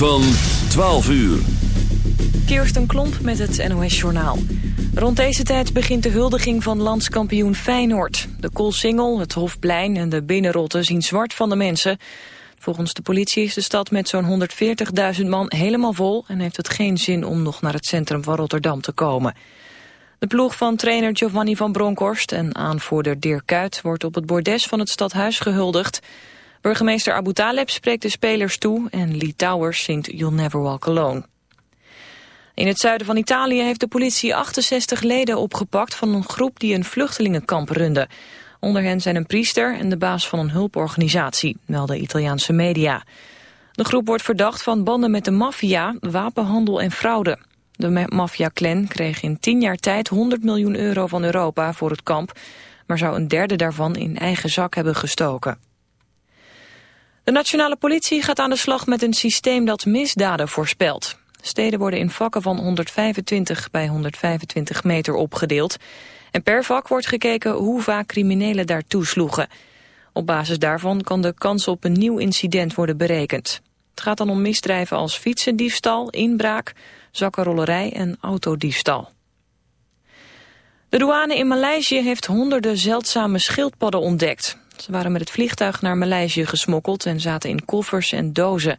Van 12 uur. Kirsten Klomp met het NOS-journaal. Rond deze tijd begint de huldiging van landskampioen Feyenoord. De Koolsingel, het Hofplein en de Binnenrotte zien zwart van de mensen. Volgens de politie is de stad met zo'n 140.000 man helemaal vol... en heeft het geen zin om nog naar het centrum van Rotterdam te komen. De ploeg van trainer Giovanni van Bronckhorst en aanvoerder Dirk Kuyt... wordt op het bordes van het stadhuis gehuldigd... Burgemeester Abu Taleb spreekt de spelers toe en Lee Towers zingt You'll Never Walk Alone. In het zuiden van Italië heeft de politie 68 leden opgepakt van een groep die een vluchtelingenkamp runde. Onder hen zijn een priester en de baas van een hulporganisatie, melden Italiaanse media. De groep wordt verdacht van banden met de maffia, wapenhandel en fraude. De maffia-clan kreeg in 10 jaar tijd 100 miljoen euro van Europa voor het kamp, maar zou een derde daarvan in eigen zak hebben gestoken. De nationale politie gaat aan de slag met een systeem dat misdaden voorspelt. Steden worden in vakken van 125 bij 125 meter opgedeeld. En per vak wordt gekeken hoe vaak criminelen daartoe sloegen. Op basis daarvan kan de kans op een nieuw incident worden berekend. Het gaat dan om misdrijven als fietsendiefstal, inbraak, zakkenrollerij en autodiefstal. De douane in Maleisië heeft honderden zeldzame schildpadden ontdekt. Ze waren met het vliegtuig naar Maleisië gesmokkeld en zaten in koffers en dozen.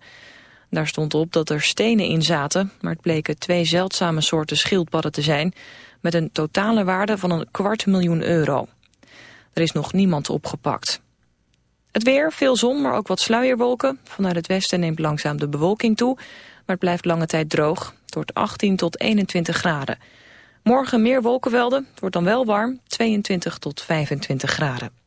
Daar stond op dat er stenen in zaten, maar het bleken twee zeldzame soorten schildpadden te zijn... met een totale waarde van een kwart miljoen euro. Er is nog niemand opgepakt. Het weer, veel zon, maar ook wat sluierwolken. Vanuit het westen neemt langzaam de bewolking toe, maar het blijft lange tijd droog. Het wordt 18 tot 21 graden. Morgen meer wolkenvelden, het wordt dan wel warm, 22 tot 25 graden.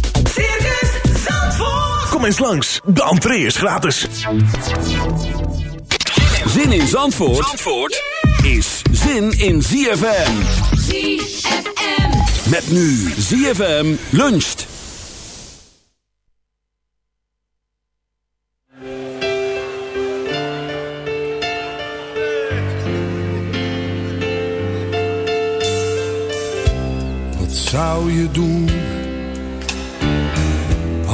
Kom eens langs, de entree is gratis. Zin in Zandvoort, Zandvoort is zin in ZFM. ZFM. Met nu ZFM luncht. Wat zou je doen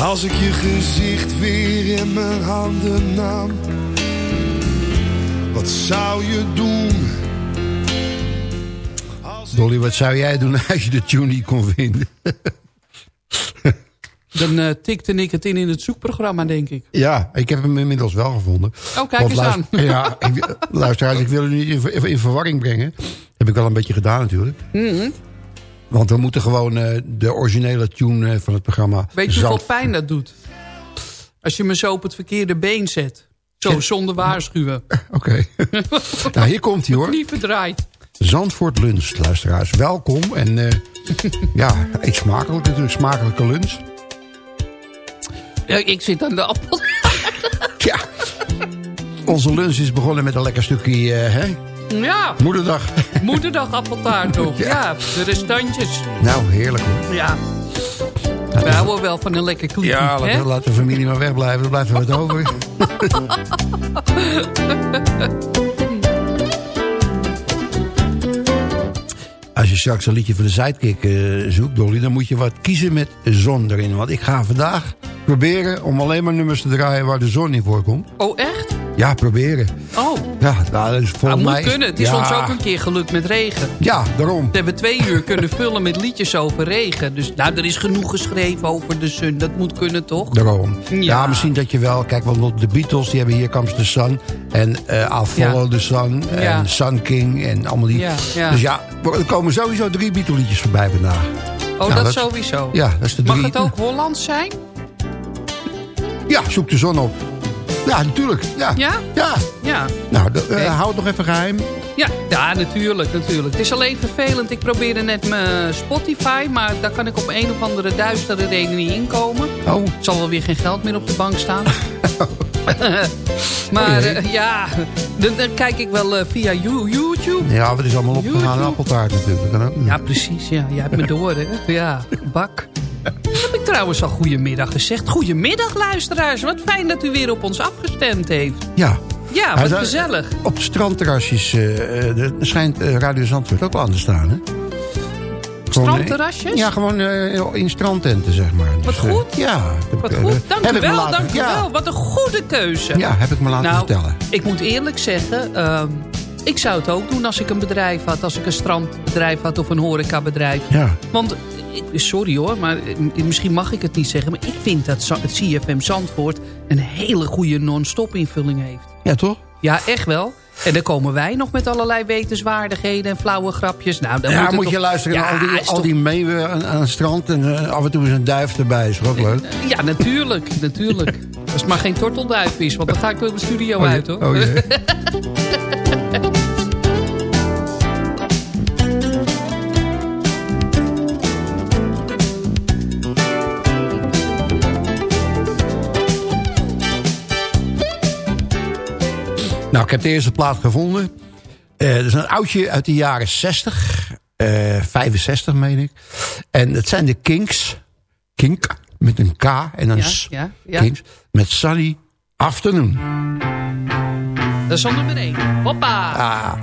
als ik je gezicht weer in mijn handen nam? Wat zou je doen? Als Dolly, wat zou jij doen als je de tune niet kon vinden? Dan eh, tikte ik het in in het zoekprogramma, denk ik. Ja, ik heb hem inmiddels wel gevonden. Oh, kijk Want eens aan. luister- Ja, ik, luisteraars, ik wil u niet in, ver- in verwarring brengen. Heb ik wel een beetje gedaan natuurlijk. Mhm. Want we moeten gewoon eh, de originele tune eh, van het programma... Weet je hoeveel pijn dat doet? Als je me zo op het verkeerde been zet. Zo, zonder waarschuwen. Oké. nou, hier komt hij hoor. Niet verdraaid. Zandvoort Lunch, luisteraars. Welkom. En eh, ja, eet smakelijk natuurlijk. Smakelijke lunch. Ja, ik zit aan de appel. Ja. Onze lunch is begonnen met een lekker stukje hè? Ja, moederdag. moederdag appeltaart nog. Ja. Ja, de restantjes. nou, heerlijk hoor. Ja. We houden wel van een lekker koekje. Ja, hè? laat, laat de familie maar wegblijven. Er blijft er wat over. Als je straks een liedje voor de sidekick eh, zoekt, Dolly... dan moet je wat kiezen met zon erin. Want ik ga vandaag proberen om alleen maar nummers te draaien... waar de zon in voorkomt. Oh, echt? Ja, proberen. Oh, Ja, nou, dat is volgens moet mij... kunnen. Het is ja, ons ook een keer gelukt met regen. Ja, daarom. We hebben twee uur kunnen vullen met liedjes over regen. Dus nou, er is genoeg geschreven over de sun. Dat moet kunnen, toch? Daarom. Ja. Ja. misschien dat je wel... Kijk, want de Beatles die hebben Hier Comes the Sun. En eh I'll Follow Ja. the Sun. En. Sun King. En allemaal die. Dus ja, er komen sowieso drie Beatle liedjes voorbij vandaag. Oh, Nou, dat, dat- sowieso. Ja, dat is de Mag drie. het ook Hollands zijn? Ja, zoek de zon op. Ja, natuurlijk. Ja. Ja? Ja. Ja. Nou, de- eh, hou het nog even geheim. Ja, ja, natuurlijk, natuurlijk. Het is alleen vervelend. Ik probeerde net mijn Spotify, maar daar kan ik op een of andere duistere reden niet inkomen. Oh, Er zal wel weer geen geld meer op de bank staan. maar eh, ja, dan, dan kijk ik wel eh, via You- YouTube. ja, wat is allemaal opgegaan? Appeltaart natuurlijk. Kan ook. Ja, precies. Ja. Jij hebt me door, hè? Ja, bak. Heb ik trouwens al goedemiddag gezegd. Goedemiddag, luisteraars. Wat fijn dat u weer op ons afgestemd heeft. Ja. Ja, wat gezellig. Op de strandterrasjes eh, eh, er schijnt eh, Radio Zandvoort ook wel aan te staan, hè? Strandterrasjes? Ja, gewoon in strandtenten, zeg maar. Wat Dus, goed. ja. Wat goed. Dank u wel, laten- dank u wel. Wat een goede keuze. Ja, heb ik me laten nou, vertellen. ik moet eerlijk zeggen... ehm, ik zou het ook doen als ik een bedrijf had. Als ik een strandbedrijf had of een horecabedrijf. Ja. Want, sorry hoor, maar eh, misschien mag ik het niet zeggen... maar ik vind dat het CFM Zandvoort... een hele goede non-stop invulling heeft. ja, toch? Ja, echt wel. En dan komen wij nog met allerlei wetenswaardigheden en flauwe grapjes. Nou, dan Ja, moet, je luisteren Ja, naar al die, al toch- die meeuwen aan, aan het strand... en eh, af en toe is een duif erbij. Is ook leuk? Ja, natuurlijk, natuurlijk. Als het maar geen tortelduif is, want dan ga ik door de studio uit, hoor. Oh, Nou, ik heb de eerste plaat gevonden. Eh dat is een oudje uit de jaren 60. eh 65, meen ik. En het zijn de Kinks. Kink, met een K en een Ja, S. ja, ja. Kinks. Met Sunny Afternoon. Dat is al nummer 1. Hoppa! Ah.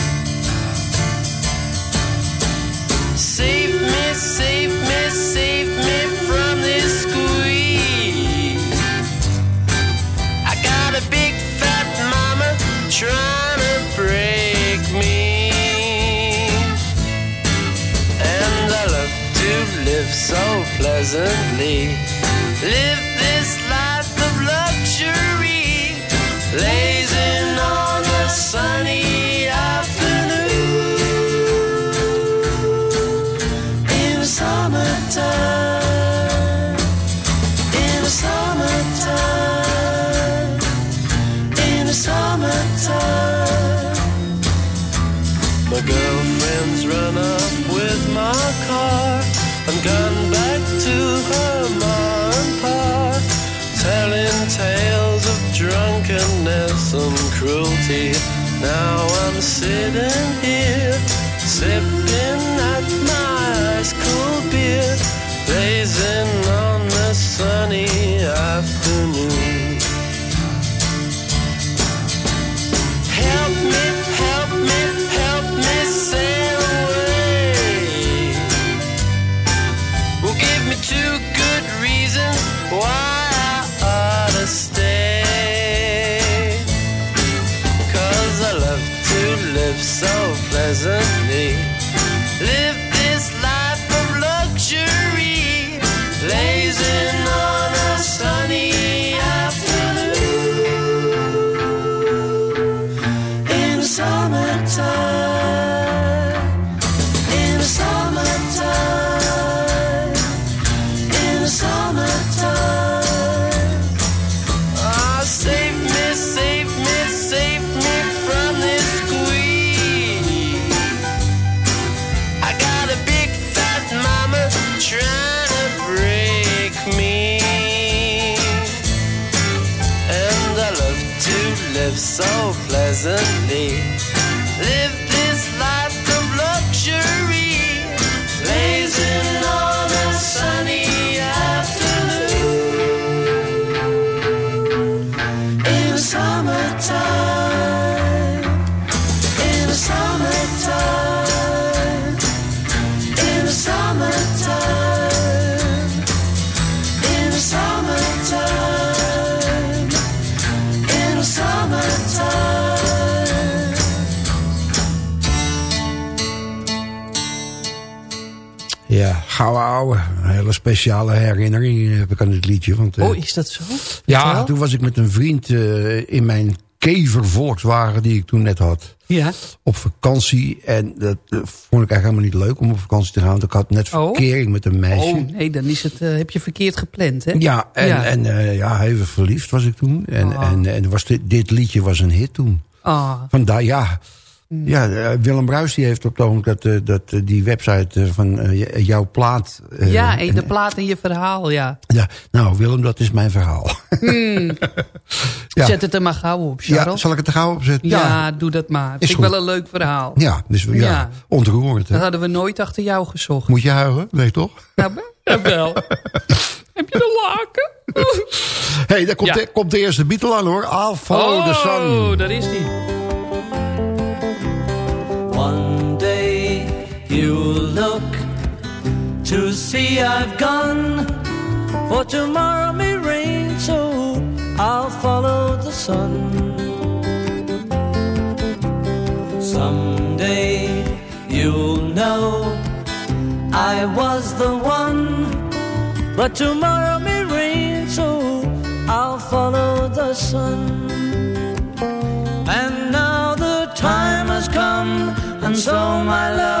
Save me, save me, save me from this squeeze. I got a big fat mama trying to break me. And I love to live so pleasantly. Live this life of luxury. Blazing on a sunny girlfriend's run off with my car and gone back to her ma and pa, telling tales of drunkenness and cruelty. Now I'm sitting here, sipping Een hele speciale herinnering heb ik aan dit liedje. Want, eh, Oh, is dat zo? ja, toen was ik met een vriend eh, in mijn kever Volkswagen die ik toen net had. Ja. Op vakantie. En dat eh, vond ik eigenlijk helemaal niet leuk om op vakantie te gaan. Want ik had net Oh. verkering met een meisje. Oh, nee, dan is het, heb je verkeerd gepland, hè? Ja, en, Ja. en ja, even verliefd was ik toen. En, Ah. en, en was dit, dit liedje was een hit toen. Ah, Vandaar, ja. Mm. Ja, eh, Willem Bruis die heeft op het ogenblik dat, eh, dat, eh, die website van jouw plaat. ja, en de plaat in je verhaal, ja. ja, nou Willem, dat is mijn verhaal. Ja. Zet het er maar gauw op, ja, Charles. zal ik het er gauw op zetten? Ja, doe dat maar. Vind ik goed. wel een leuk verhaal. Ja, dus, ja, Ja. ontroerend. Hè? Dat hadden we nooit achter jou gezocht. Moet je huilen? Nee, toch? Nou, wel. Heb je de laken? Hé, hey, daar komt, Ja. de, komt de eerste Beatle aan hoor. I'll follow the sun. Oh, daar is die. You'll look to see I've gone. For tomorrow may rain, so I'll follow the sun. Someday you'll know I was the one. But tomorrow may rain, so I'll follow the sun. And now the time has come, and so my love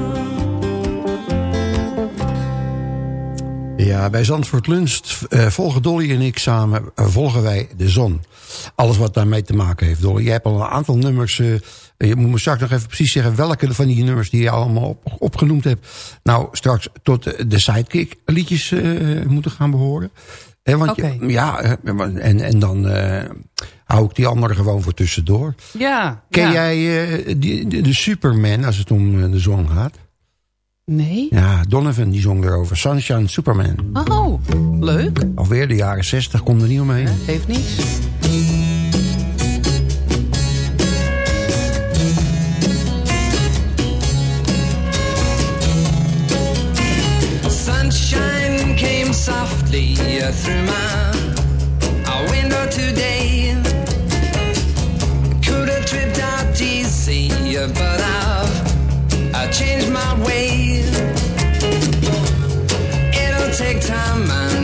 Ja, bij Zandvoort Lunst eh, volgen Dolly en ik samen eh, volgen wij de zon. Alles wat daarmee te maken heeft, Dolly. Jij hebt al een aantal nummers. eh, je moet me straks nog even precies zeggen welke van die nummers die je allemaal op, opgenoemd hebt. Nou, straks tot de sidekick liedjes eh, moeten gaan behoren. Hè, want je- ja, en, en dan eh, hou ik die andere gewoon voor tussendoor. Ja. Ken ja. jij eh, die, de, de Superman als het om de zon gaat? Nee? Ja, Donovan die zong erover. Sunshine Superman. Oh, leuk. Alweer de jaren 60, kon er niet omheen. Geeft niets. Sunshine came softly through my uh, window today. Could have tripped out easy, but I've I changed my way. man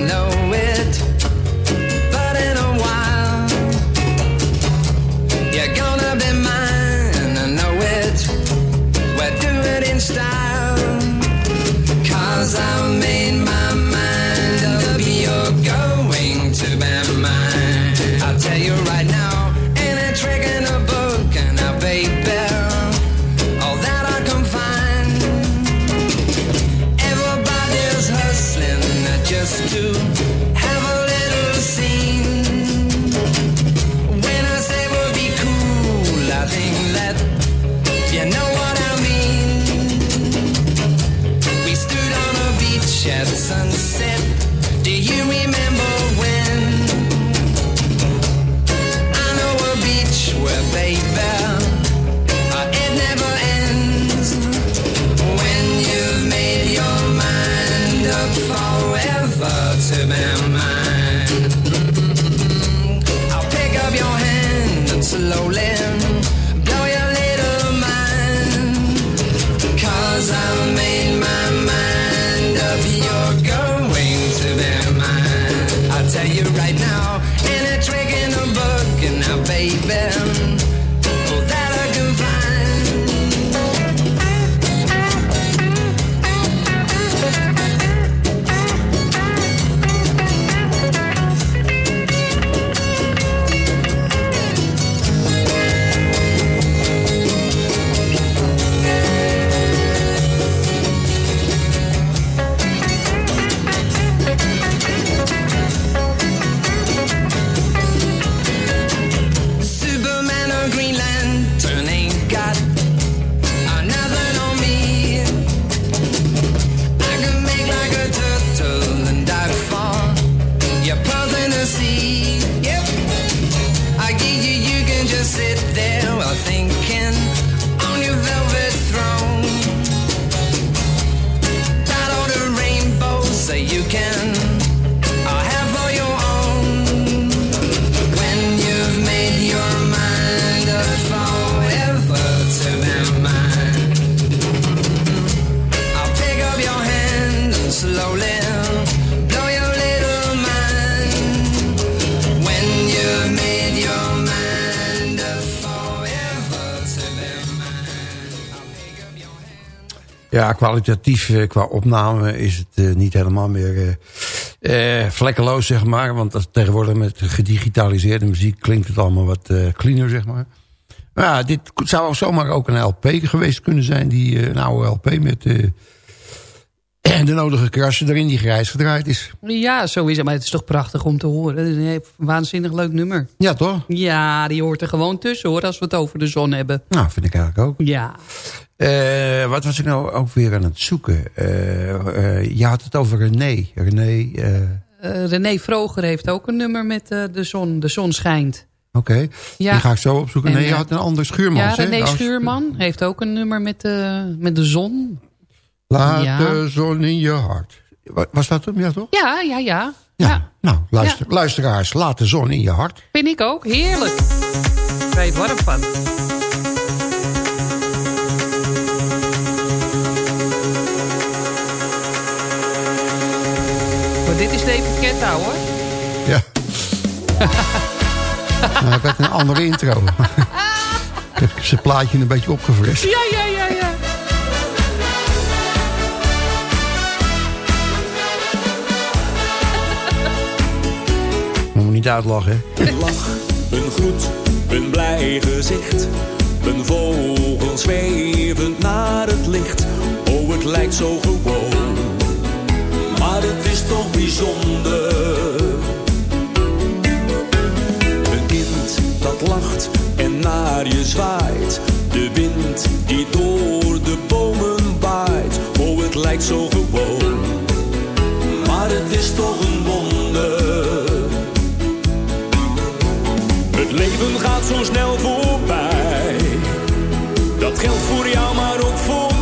kwalitatief eh, qua opname is het eh, niet helemaal meer eh, vlekkeloos, zeg maar. Want tegenwoordig met gedigitaliseerde muziek klinkt het allemaal wat cleaner, zeg maar. Maar ja, dit zou zomaar ook een LP geweest kunnen zijn. Die, een oude LP met de nodige krassen erin die grijs gedraaid is. Ja, zo is het. Maar het is toch prachtig om te horen. Het is een waanzinnig leuk nummer. Ja, toch? Ja, die hoort er gewoon tussen hoor, als we het over de zon hebben. Nou, vind ik eigenlijk ook. Ja. Eh, wat was ik nou ook weer aan het zoeken? Eh, eh, je had het over René. René, René Vroger heeft ook een nummer met de zon. De zon schijnt. oké. Ja. Die ga ik zo opzoeken. En, nee, je had een ander Schuurman. Ja, René Schuurman heeft ook een nummer met, de met de zon. Laat Ja. de zon in je hart. Wa- Was dat hem? Ja, toch? Ja, ja, ja. Ja. Nou, luister, luisteraars, laat de zon in je hart. Vind ik ook. Heerlijk. Je het warm van. Maar etiket nou hoor. Ja. nou, ik had een andere intro. ik heb zijn plaatje een beetje opgefrist. Ja, ja, ja, ja. Moet me niet uitlachen, hè? Een lach, een groet, een blij gezicht. Een vogel zwevend naar het licht. Oh, het lijkt zo gewoon. Is toch bijzonder. Een kind dat lacht en naar je zwaait. De wind die door de bomen waait. Oh, het lijkt zo gewoon. Maar het is toch een wonder. Het leven gaat zo snel voorbij. Dat geldt voor jou, maar ook voor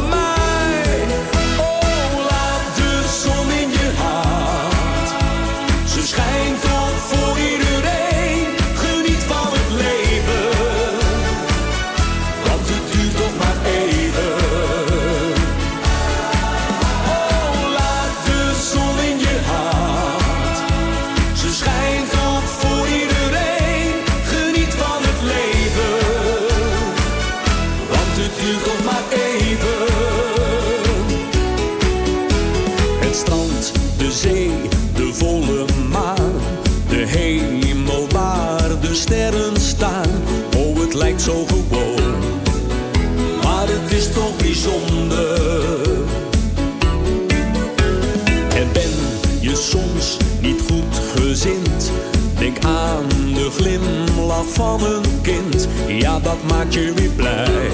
niet goed gezind? Denk aan de glimlach van een kind. Ja, dat maakt je weer blij.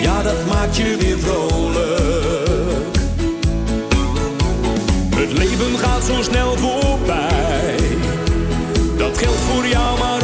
Ja, dat maakt je weer vrolijk. Het leven gaat zo snel voorbij. Dat geldt voor jou, maar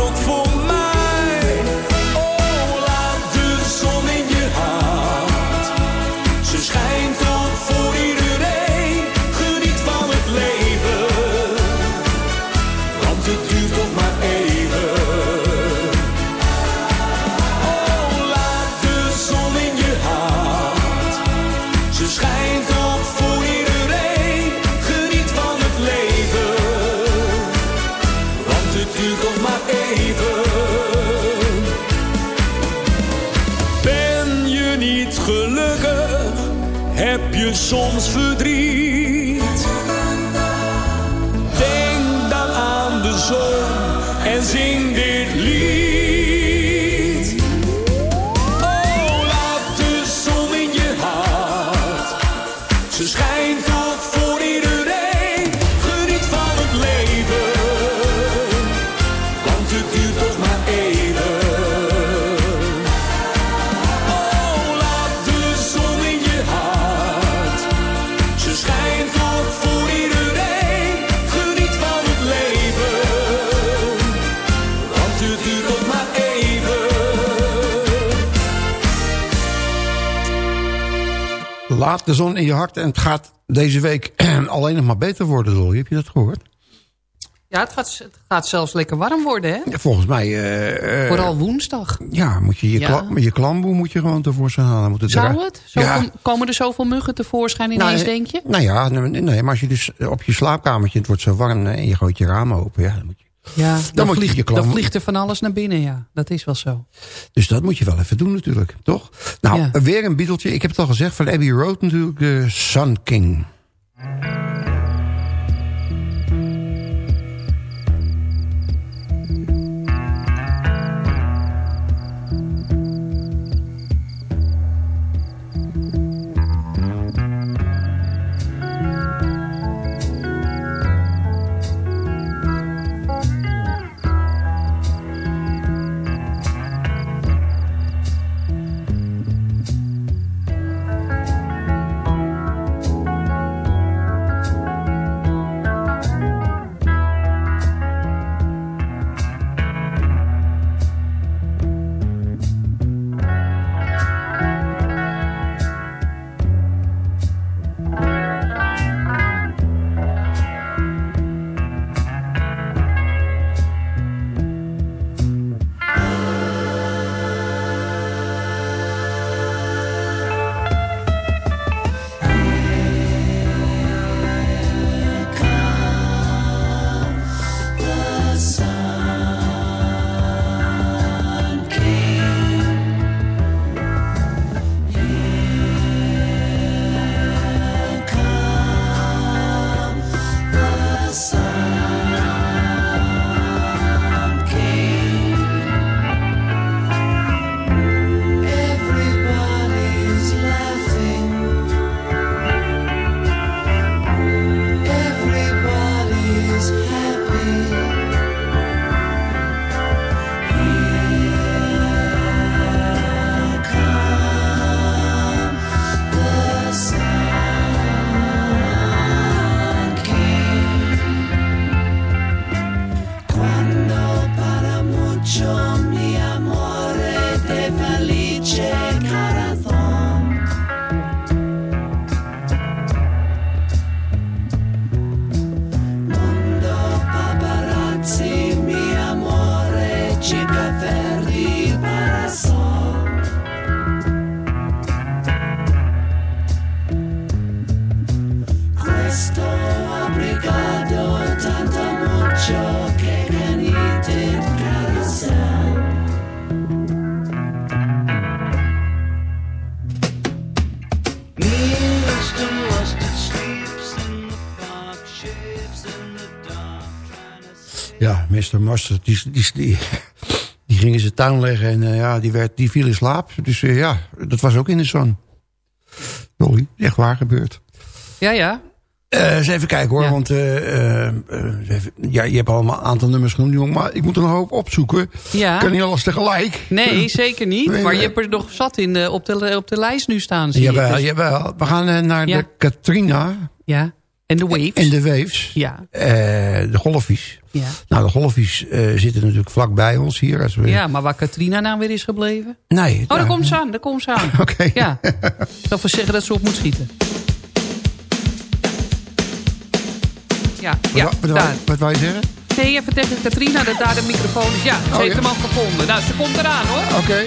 soms. De zon in je hart en het gaat deze week alleen nog maar beter worden, Dolly. Heb je dat gehoord? Ja, het gaat, het gaat zelfs lekker warm worden, hè? Ja, volgens mij... eh, eh, Vooral woensdag. Ja, moet je je, Ja. kla- je klamboe moet je gewoon tevoorschijn halen. Moet het Zou het? Ja. Komen er zoveel muggen tevoorschijn ineens, Nou, denk je? Nou ja, nee, nee, maar als je dus op je slaapkamertje... het wordt zo warm en je gooit je ramen open... Ja, dan moet je, Ja, dan, moet je vliegt, je klam- dan vliegt er van alles naar binnen, ja. Dat is wel zo. dus dat moet je wel even doen natuurlijk, toch? Nou, Ja. weer een Beatletje. Ik heb het al gezegd, van Abbey Road natuurlijk... de Sun King. Die, die, die, die ging in zijn tuin leggen en eh, ja, die, werd, die viel in slaap. Dus eh, ja, dat was ook in de zon. Dolly, echt waar gebeurd. Ja, ja. Eh, eens even kijken hoor, Ja. want even- ja, je hebt allemaal een aantal nummers genoemd, jongen, maar ik moet er nog een hoop opzoeken. Ja. Kan niet alles tegelijk. Nee, zeker niet. Nee, maar je hebt er nog zat in de, op, de, op de lijst nu staan, zie ik. Jawel, Dus- jawel. We gaan naar Ja. de Katrina ja. En de waves. en de Waves. Ja. Eh, de golfies. Ja. Nou, de golfies eh, zitten natuurlijk vlak bij ons hier. Als we... ja, maar waar Katrina nou weer is gebleven? Nee. Oh, daar nou, komt ze aan, daar komt ze aan. Oké. Ja. Ik zal even zeggen dat ze op moet schieten. Ja, ja, wat, wat, daar. wat, wou je zeggen? Nee, even tegen Katrina dat daar de microfoon is. Ja, ze Oh, heeft ja? hem al gevonden. Nou, ze komt eraan hoor. Oké.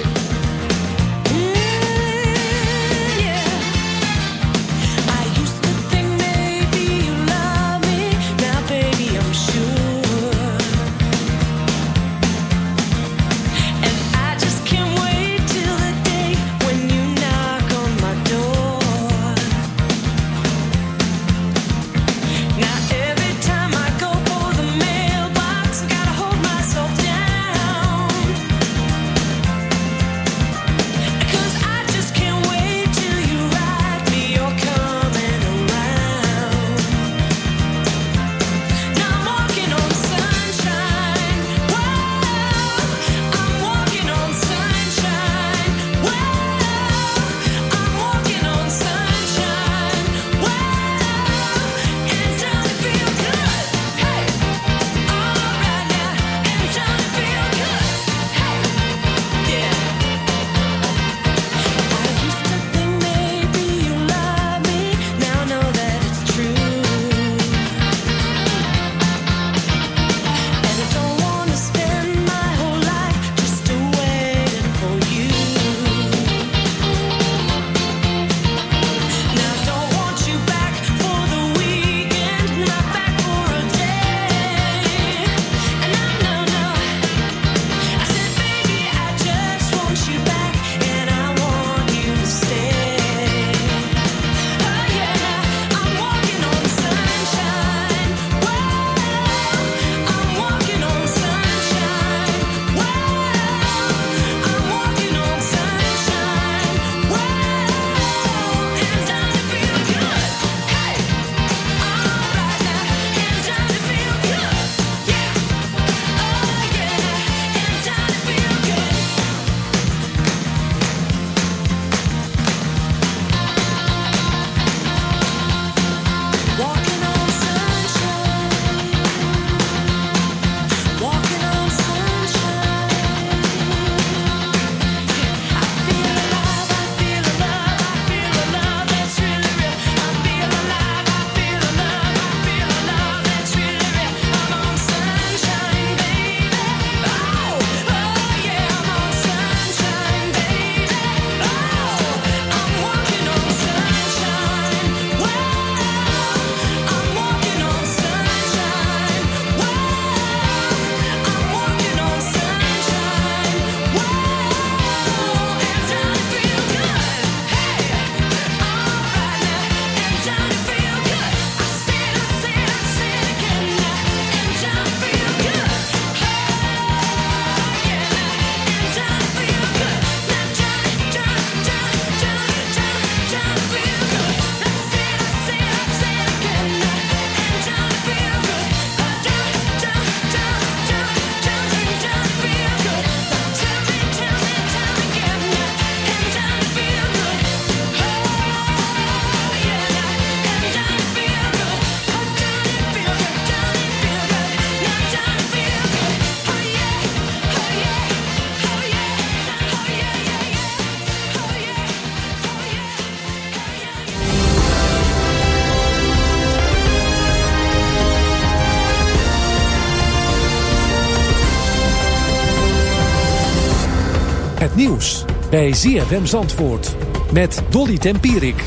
Het nieuws bij ZFM Zandvoort met Dolly Tempierik.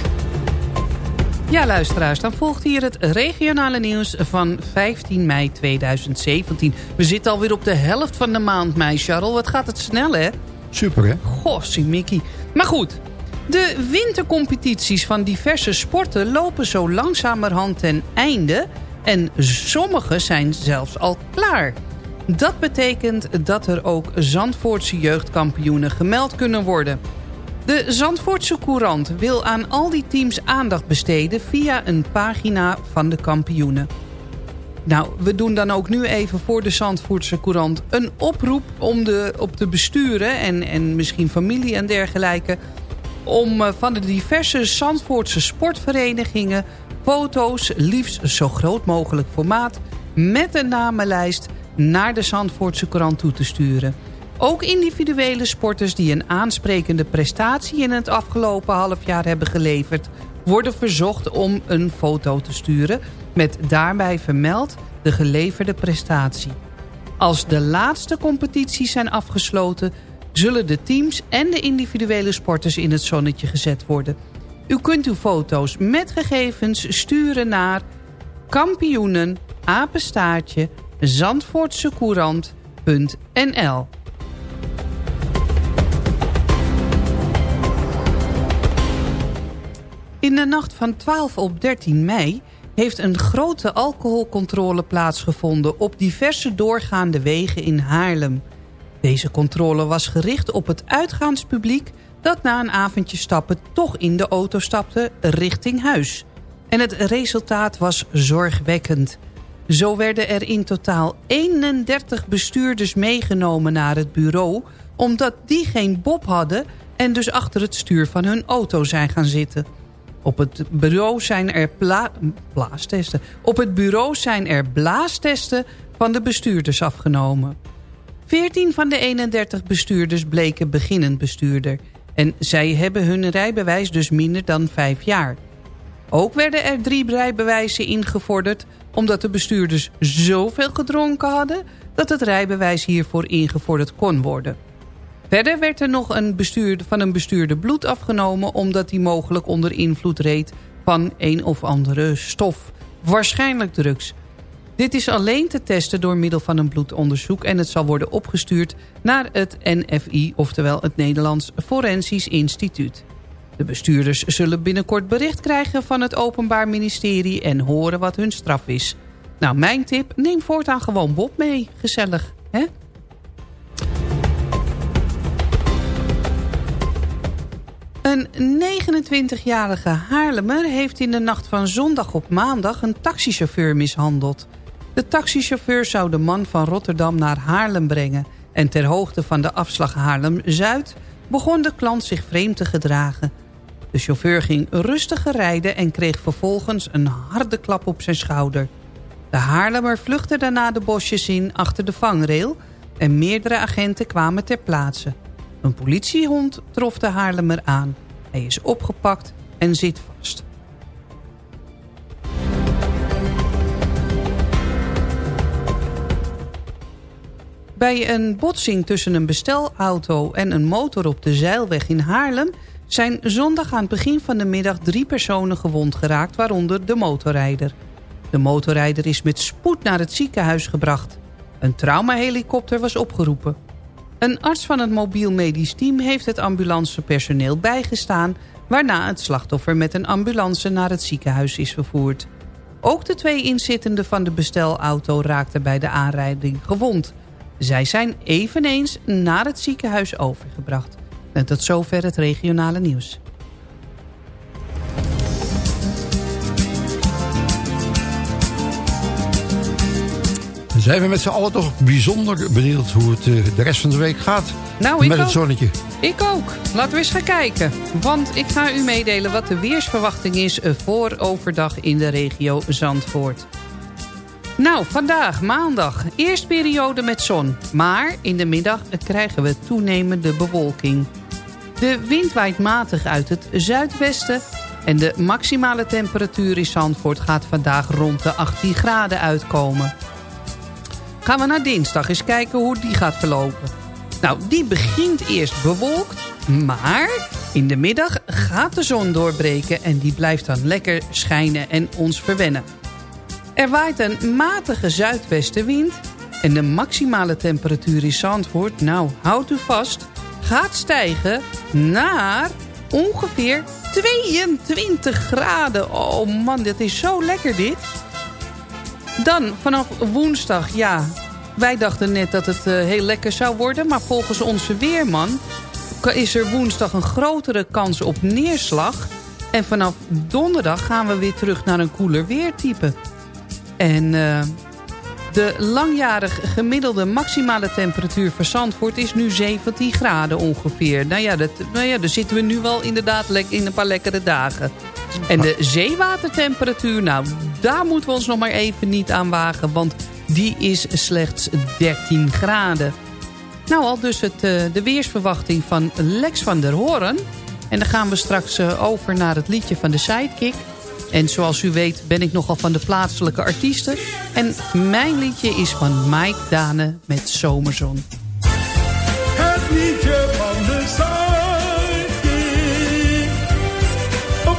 Ja, luisteraars, dan volgt hier het regionale nieuws van 15 mei 2017. We zitten alweer op de helft van de maand mei, Charles. Wat gaat het snel, hè? Super, hè? Gossie Mickey. Maar goed, de wintercompetities van diverse sporten lopen zo langzamerhand ten einde... en sommige zijn zelfs al klaar. Dat betekent dat er ook Zandvoortse jeugdkampioenen gemeld kunnen worden... De Zandvoortse Courant wil aan al die teams aandacht besteden... via een pagina van de kampioenen. Nou, we doen dan ook nu even voor de Zandvoortse Courant... een oproep om de, op de besturen en, en misschien familie en dergelijke... om eh, van de diverse Zandvoortse sportverenigingen... foto's, liefst zo groot mogelijk formaat... met een namenlijst naar de Zandvoortse Courant toe te sturen... Ook individuele sporters die een aansprekende prestatie in het afgelopen halfjaar hebben geleverd... worden verzocht om een foto te sturen met daarbij vermeld de geleverde prestatie. Als de laatste competities zijn afgesloten... zullen de teams en de individuele sporters in het zonnetje gezet worden. U kunt uw foto's met gegevens sturen naar kampioenen, apenstaartje, zandvoortsecourant.nl In de nacht van 12 op 13 mei heeft een grote alcoholcontrole plaatsgevonden... op diverse doorgaande wegen in Haarlem. Deze controle was gericht op het uitgaanspubliek... dat na een avondje stappen toch in de auto stapte richting huis. En het resultaat was zorgwekkend. Zo werden er in totaal 31 bestuurders meegenomen naar het bureau... omdat die geen bob hadden en dus achter het stuur van hun auto zijn gaan zitten... Op het bureau zijn er blaastesten. Op het bureau zijn er blaastesten van de bestuurders afgenomen. 14 van de 31 bestuurders bleken beginnend bestuurder. En zij hebben hun rijbewijs dus minder dan 5 jaar. Ook werden er drie rijbewijzen ingevorderd... omdat de bestuurders zoveel gedronken hadden... dat het rijbewijs hiervoor ingevorderd kon worden. Verder werd er nog een bestuurder, van een bestuurder bloed afgenomen... omdat hij mogelijk onder invloed reed van een of andere stof. Waarschijnlijk drugs. Dit is alleen te testen door middel van een bloedonderzoek... en het zal worden opgestuurd naar het NFI, oftewel het Nederlands Forensisch Instituut. De bestuurders zullen binnenkort bericht krijgen van het Openbaar Ministerie... en horen wat hun straf is. Nou, mijn tip, neem voortaan gewoon Bob mee. Gezellig, hè? Een 29-jarige Haarlemmer heeft in de nacht van zondag op maandag een taxichauffeur mishandeld. De taxichauffeur zou de man van Rotterdam naar Haarlem brengen... en ter hoogte van de afslag Haarlem-Zuid begon de klant zich vreemd te gedragen. De chauffeur ging rustiger rijden en kreeg vervolgens een harde klap op zijn schouder. De Haarlemmer vluchtte daarna de bosjes in achter de vangrail... en meerdere agenten kwamen ter plaatse. Een politiehond trof de Haarlemmer aan. Hij is opgepakt en zit vast. Bij een botsing tussen een bestelauto en een motor op de Zeilweg in Haarlem... zijn zondag aan het begin van de middag drie personen gewond geraakt... waaronder de motorrijder. De motorrijder is met spoed naar het ziekenhuis gebracht. Een traumahelikopter was opgeroepen. Een arts van het mobiel medisch team heeft het ambulancepersoneel bijgestaan... waarna het slachtoffer met een ambulance naar het ziekenhuis is vervoerd. Ook de twee inzittenden van de bestelauto raakten bij de aanrijding gewond. Zij zijn eveneens naar het ziekenhuis overgebracht. En tot zover het regionale nieuws. Zijn we met z'n allen toch bijzonder benieuwd hoe het eh, de rest van de week gaat. Nou, ik met het ook. zonnetje. Ik ook. Laten we eens gaan kijken. Want ik ga u meedelen wat de weersverwachting is eh, voor overdag in de regio Zandvoort. Nou, vandaag, maandag, eerst periode met zon. Maar in de middag krijgen we toenemende bewolking. De wind waait matig uit het zuidwesten... en de maximale temperatuur in Zandvoort gaat vandaag rond de 18 graden uitkomen. Gaan we naar dinsdag eens kijken hoe die gaat verlopen. Nou, die begint eerst bewolkt, maar in de middag gaat de zon doorbreken... en die blijft dan lekker schijnen en ons verwennen. Er waait een matige zuidwestenwind... en de maximale temperatuur in Zandvoort, nou, houdt u vast... gaat stijgen naar ongeveer 22 graden. Oh man, dat is zo lekker dit. Dan vanaf woensdag, ja, wij dachten net dat het eh, heel lekker zou worden... maar volgens onze weerman is er woensdag een grotere kans op neerslag... en vanaf donderdag gaan we weer terug naar een koeler weertype. En eh, de langjarig gemiddelde maximale temperatuur voor Zandvoort... is nu 17 graden ongeveer. Nou ja, dat, nou ja, daar zitten we nu wel inderdaad in een paar lekkere dagen. En de zeewatertemperatuur, nou, daar moeten we ons nog maar even niet aan wagen... want die is slechts 13 graden. Nou, al dus het, eh, de weersverwachting van Lex van der Hoorn. En dan gaan we straks eh, over naar het liedje van de Sidekick. En zoals u weet ben ik nogal van de plaatselijke artiesten. En mijn liedje is van Mike Dane met Zomerzon. Het liedje van de Zuidkiek op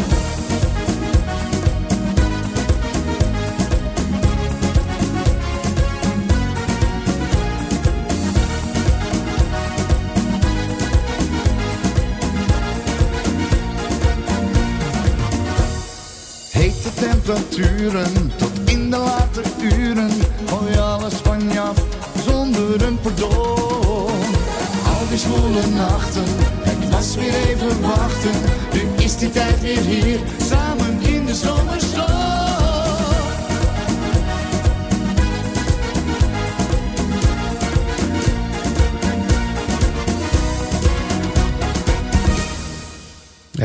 Tot in de late uren. Gooi alles van je af zonder een pardon. Al die zwoele nachten, het was weer even wachten. Nu is die tijd weer hier,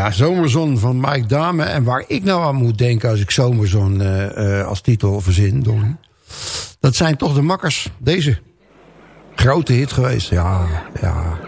Ja, Zomerzon van Mike Dame. En waar ik nou aan moet denken als ik Zomerzon eh, eh, als titel verzin, Dolly. Dat zijn toch de makkers. Deze. Grote hit geweest. Ja, ja.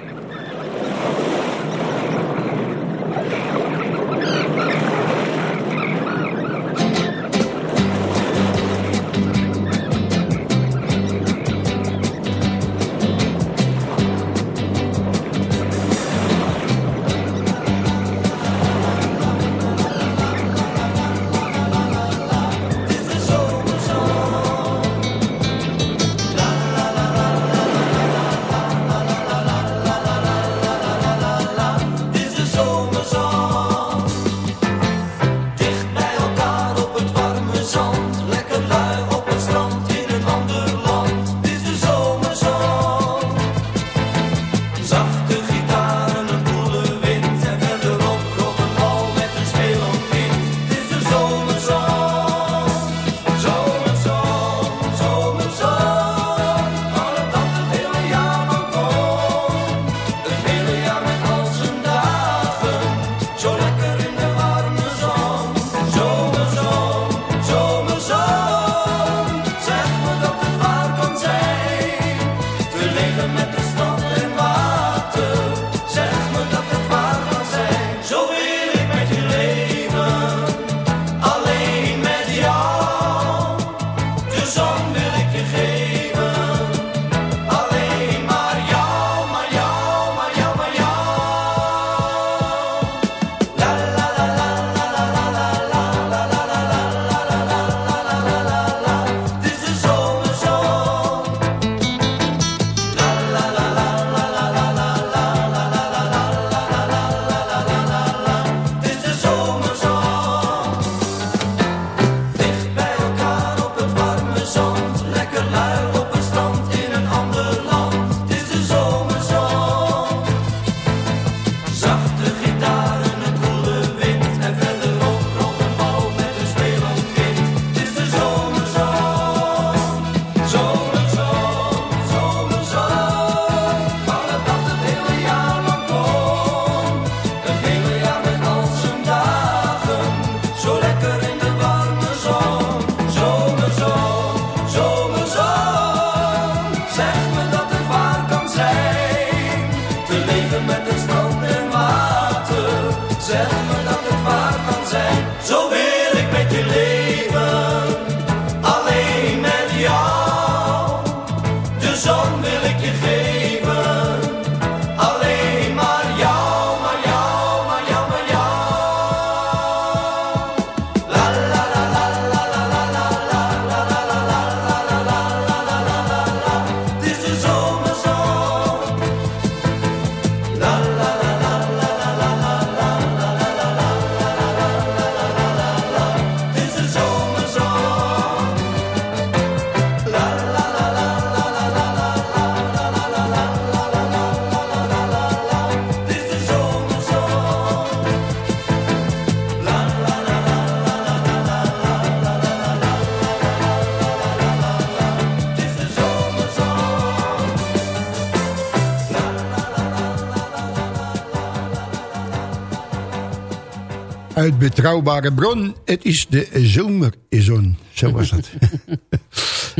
Betrouwbare bron, het is de zomerzon. Zo was dat.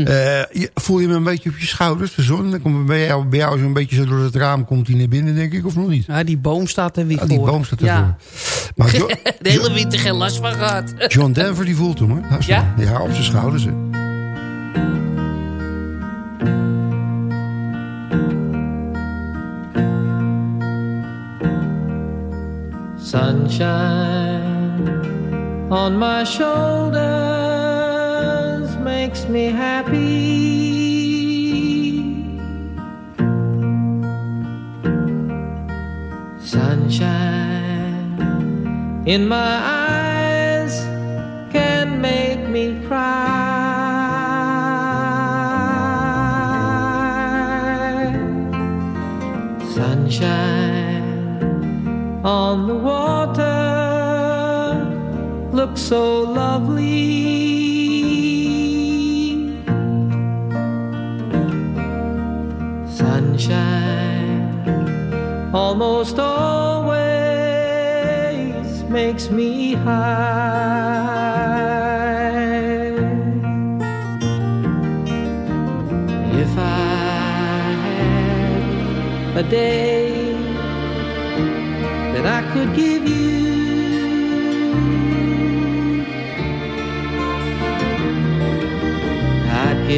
Eh, voel je me een beetje op je schouders, de zon? Dan komt bij jou, bij jou zo'n beetje zo door het raam komt hij naar binnen, denk ik, of nog niet? Ja, die boom staat er weer Ah, die voor. boom staat er ja. voor. Maar De hele winter geen last van gehad. John Denver die voelt hem, hoor. Ja, op zijn schouders. Hè. Sunshine on my shoulders makes me happy. Sunshine in my eyes can make me cry. Sunshine on the water looks so lovely. Sunshine almost always makes me high. If I had a day that I could give you.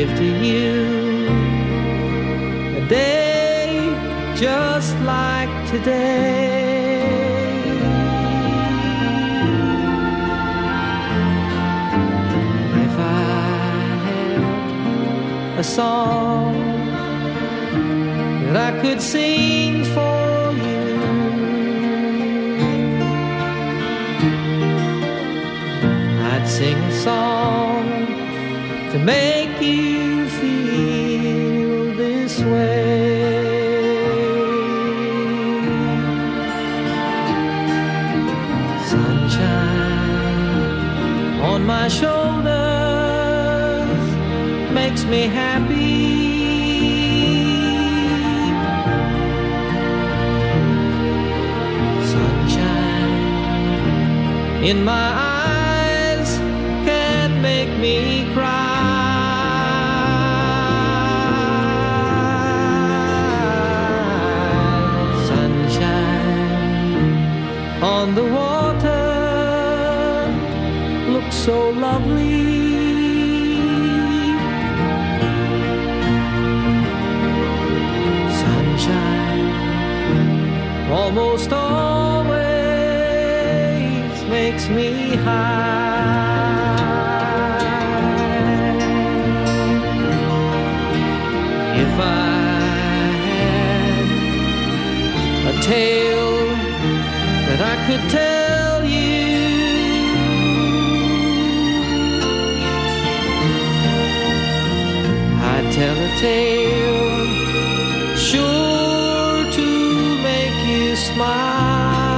Give to you a day just like today. If I had a song that I could sing for you. I'd sing a song to make you feel this way. Sunshine on my shoulders makes me happy. Sunshine in my eyes so lovely. Sunshine almost always makes me high. If I had a tale that I could tell. Tell a tale sure to make you smile.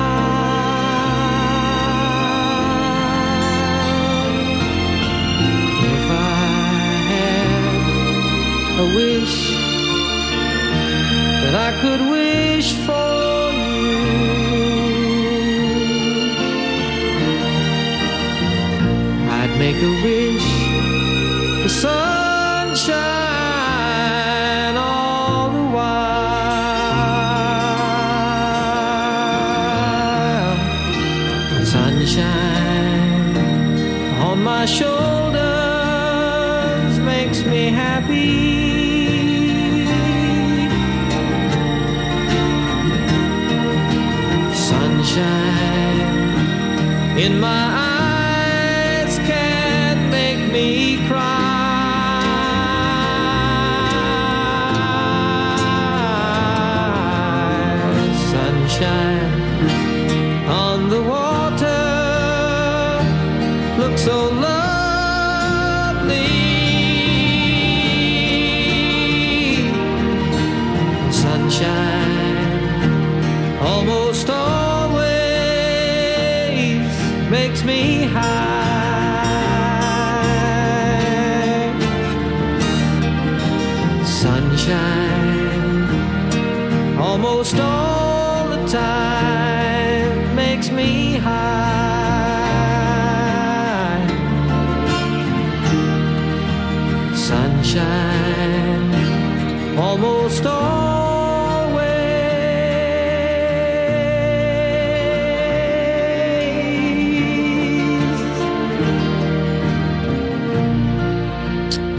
If I had a wish that I could wish for you, I'd make a wish for sunshine my shoulders makes me happy. Sunshine in my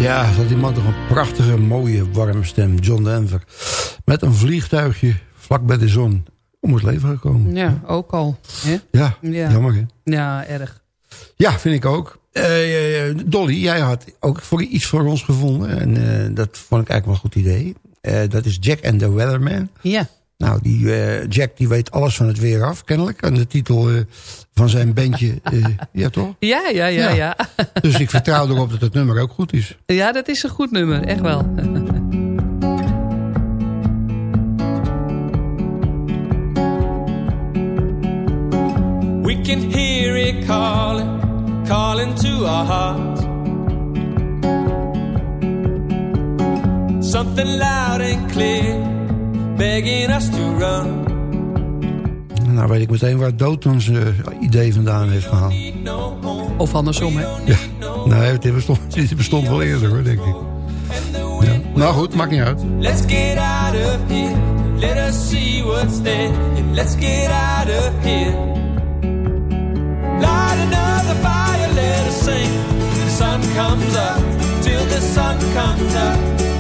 Ja, dat die man toch een prachtige, mooie, warme stem. John Denver. Met een vliegtuigje vlak bij de zon om het leven gekomen. Ja, ook al. Hè? Ja, jammer hè? Ja, erg. Ja, vind ik ook. Eh, eh, Dolly, jij had ook voor iets voor ons gevonden. En eh, dat vond ik eigenlijk wel een goed idee. Eh, dat is Jack and the Weatherman. Ja. Nou, die eh, Jack die weet alles van het weer af, kennelijk. En de titel eh, van zijn bandje, eh, ja toch? Ja, ja, ja, ja. Dus ik vertrouw erop dat het nummer ook goed is. Ja, dat is een goed nummer. Echt wel. We can hear it calling, calling to our hearts. Something loud and clear, begging us to run. Nou weet ik meteen waar Doton zijn idee vandaan heeft gehaald. Of andersom, hè? Ja, nee, dit bestond, dit bestond wel eerder hoor, denk ik. Ja. Nou goed, maakt niet uit. Let's get out of here. Let us see what's there. Let's get out of here. Light another fire, let us sing. Till the sun comes up. Till the sun comes up.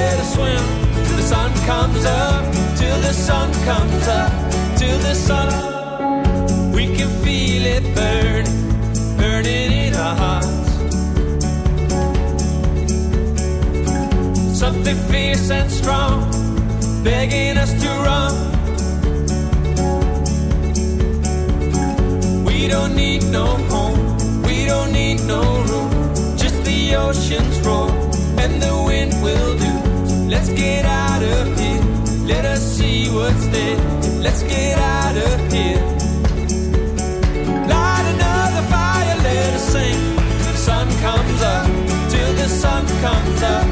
Let us swim. Till the sun comes up. Till the sun comes up. Till the sun. We can feel it burning, burning in our hearts. Something fierce and strong, begging us to run. We don't need no home, we don't need no room, just the ocean's roar and the wind will do. Let's get out of here, let us see what's there. Let's get out of here. Light another fire, let us sing till the sun comes up, till the sun comes up.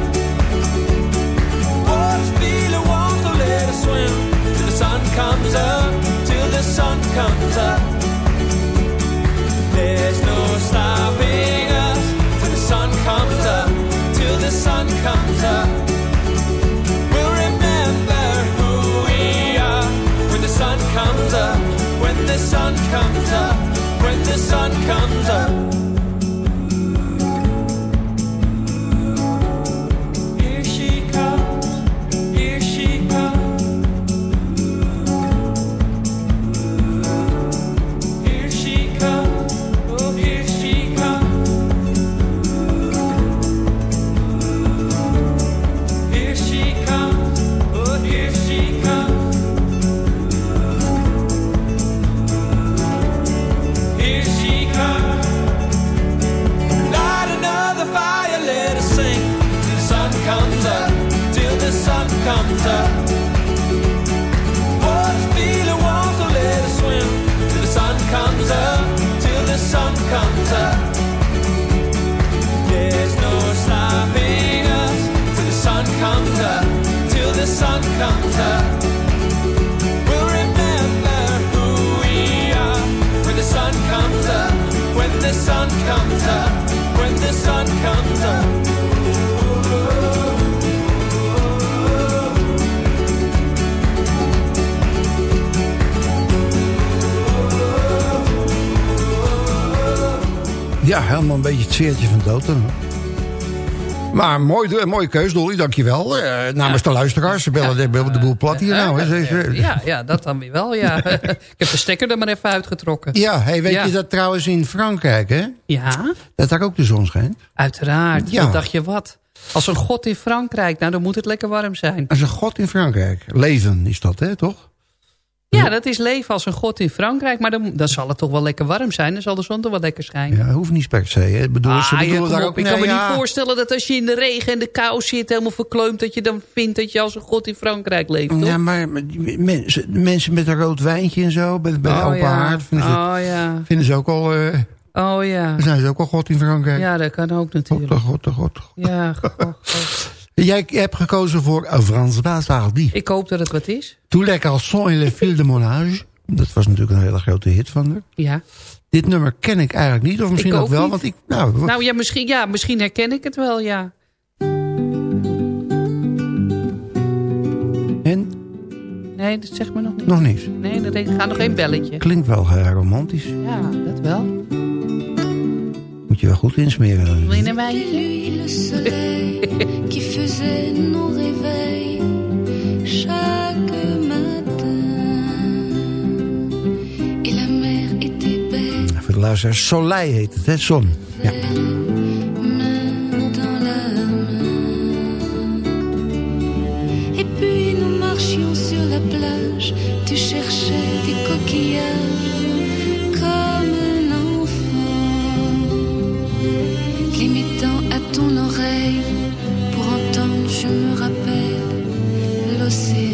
Oh, Water's feeling warm, so let us swim till the sun comes up, till the sun comes up. Sun comes helemaal een beetje het sfeertje van dood. Maar mooi, mooie keus, Dolly, dankjewel. Eh, namens de luisteraars, ze bellen de, de boel plat hier nou. Hè, Ja, ja, dat dan weer wel, ja. ik heb de stekker er maar even uitgetrokken. Ja, hey, weet Ja. je dat trouwens in Frankrijk, hè? Ja, Dat daar ook de zon schijnt? uiteraard. Ja. Dacht je wat? Als een god in Frankrijk, nou dan moet het lekker warm zijn. Als een god in Frankrijk. Leven is dat, hè, toch? Ja, dat is leven als een god in Frankrijk. Maar dan, dan zal het toch wel lekker warm zijn. Dan zal de zon toch wel lekker schijnen. Ja, hoeft niet per se, hè? Ik Bedoel, ze Ah, bedoelen kom daar op, ook... ik kan me ja. niet voorstellen dat als je in de regen en de kou zit... helemaal verkleumd, dat je dan vindt dat je als een god in Frankrijk leeft, toch? Ja, maar mensen, mensen met een rood wijntje en zo, bij, bij de Oh, open ja. haard, vinden ze, Oh ja, vinden ze ook al... eh oh ja. dan zijn ze ook al god in Frankrijk. Ja, dat kan ook natuurlijk. God, god, god. Ja, goh, goh. Jij hebt gekozen voor een Frans Bastardi. ik hoop dat het wat is. Tous les garçons et les filles de mon âge. Dat was natuurlijk een hele grote hit van haar. Ja. Dit nummer ken ik eigenlijk niet, of misschien Ik ook, ook wel. niet. Want ik, nou, Nou ja misschien, ja, misschien herken ik het wel, ja. en Nee, dat zegt me nog niet. nog niets. Nee, er gaat nog één belletje. Klinkt wel eh, romantisch. Ja, dat wel. Moet je wel goed insmeren. dan. Wil je qui faisait nos réveils chaque matin. Et la mer était belle, Voor de luisteraars, Soleil heet het, hè? Zon. Ja. Et puis nous marchions sur la plage, tu cherchais des coquillages ton oreille. Pour entendre, je me rappelle, l'océan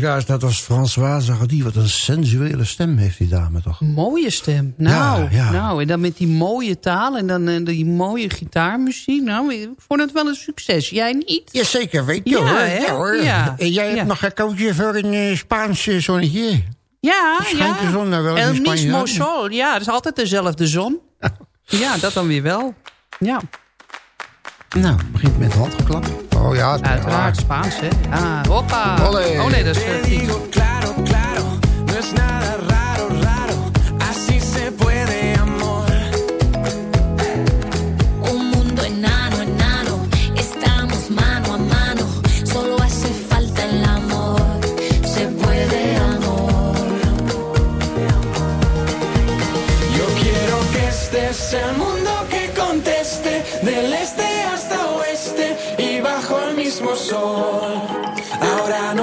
luisteraars, dat was François Zagadie. Wat een sensuele stem heeft die dame toch? Mooie stem. Nou, Ja, ja. nou, en dan met die mooie taal en dan eh, die mooie gitaarmuziek. Nou, ik vond het wel een succes. Jij niet? Jazeker, weet je Ja, hoor. hè? Ja, hoor. Ja. En jij Ja. hebt nog een koudje voor een eh, Spaans eh, zonnetje. Ja, ja. de zon nou wel in El Spanje mismo sol. Ja, dat is altijd dezelfde zon. Ja, dat dan weer wel. Ja, Nou, het begint met handgeklap. Oh ja, het- uiteraard Spaans, hè. Ja, hoppa. Olé. Oh nee, dat is... Fries. Claro, claro, no es nada raro, raro. Así se puede, amor. Un mundo enano, enano, estamos mano a mano, solo hace falta el amor, se puede amor. Yo quiero que este sea el mundo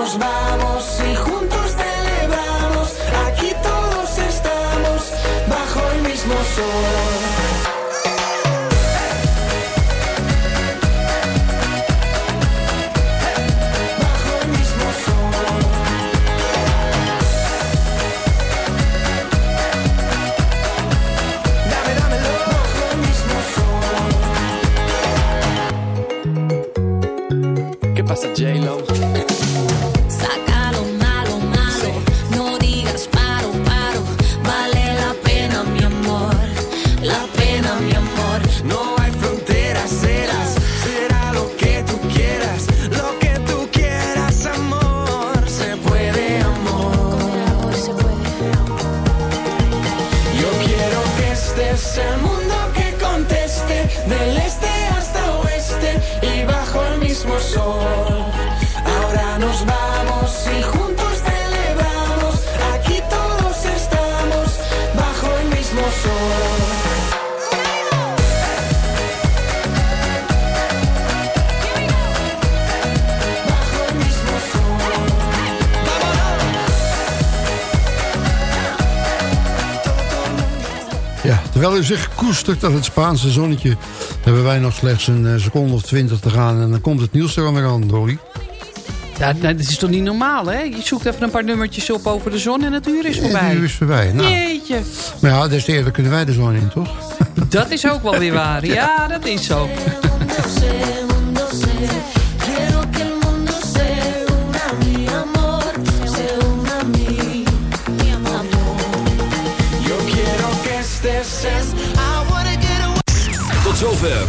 Ahora nos zich koestert aan het Spaanse zonnetje... hebben wij nog slechts een eh, seconde of twintig te gaan... en dan komt het nieuws er alweer aan, Dolly. Ja, nou, dat is toch niet normaal, hè? Je zoekt even een paar nummertjes op over de zon en het uur is voorbij. Het uur is voorbij. Nou, Jeetje. maar ja, des te eerder kunnen wij de zon in, toch? Dat is ook wel weer waar. Ja, dat is zo.